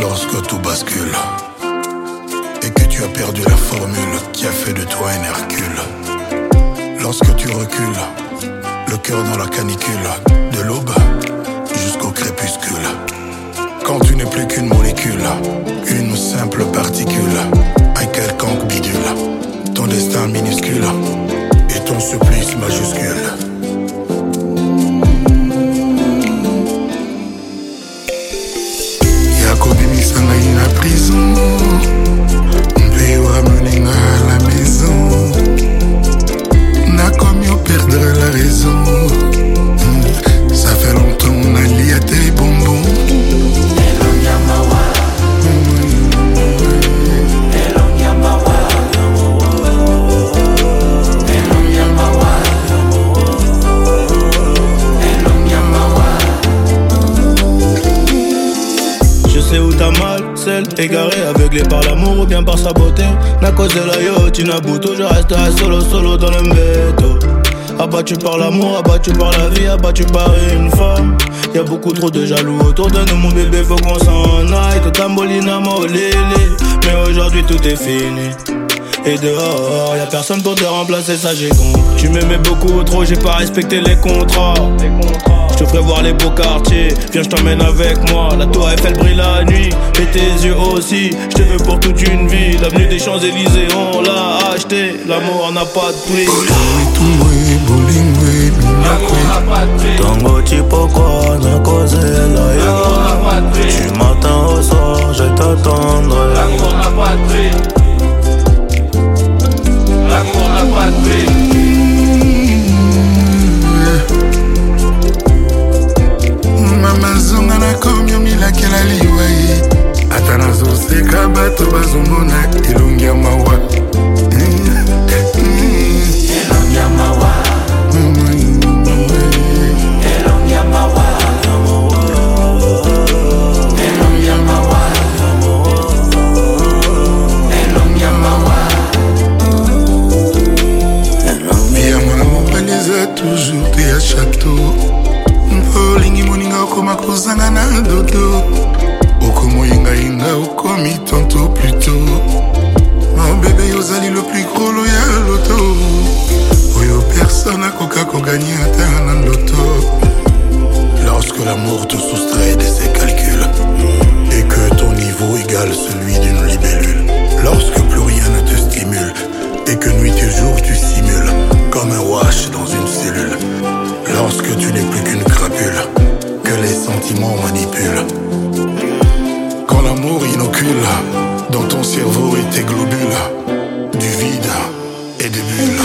Lorsque tout bascule et que tu as perdu la formule qui a fait de toi un Hercule. Lorsque tu recules, le cœur dans la canicule, de l'aube jusqu'au crépuscule. Quand tu n'es plus qu'une molécule, une simple particule, un quelconque bidule, ton destin minuscule et ton supplice majuscule. Égarée, aveuglée par l'amour ou bien par sa beauté. N'a causé la yo, Tinabuto, je resterai solo, solo dans le mbéto. Abattu par l'amour, abattu par la vie, abattu par une femme. Y'a beaucoup trop de jaloux autour de nous, mon bébé, faut qu'on s'en aille. Tout tambolina, molélé. Mais aujourd'hui tout est fini. Et dehors, y'a personne pour te remplacer, ça j'ai compris. Tu m'aimais beaucoup trop, j'ai pas respecté les contrats. Je te ferai voir les beaux quartiers, viens je t'emmène avec moi. La tour Eiffel brille la nuit, tes yeux aussi. Je te veux pour toute une vie. L'avenue des Champs-Élysées, on l'a acheté. L'amour n'a pas de prix. Tango chipoko na kozela yo Du matin au soir je t'attendrai L'amour n'a pas de prix. L'amour n'a pas de prix. mama zonga nakomi omilakela liwa ye ata nazoseka bato bazomona elongi ya mawa ya mobali eza toujours te ya chateau mpo olingi moninga okoma kozanga na dodo okomoyingayenga okomi tanto pluto mobebe ozali le plus grolo ya loto oyo personne akoka koganye ata na loto. Lorsque l'amour te soustrait de ses calculs et que ton niveau égale celui d'une libellule. Lorsque plus rien ne te stimule et que nuit et jour tu simules comme un wash dans une cellule. Lorsque tu n'es plus qu'une crapule que les sentiments manipulent L'amour inocule dans ton cerveau et tes globules du vide et des bulles.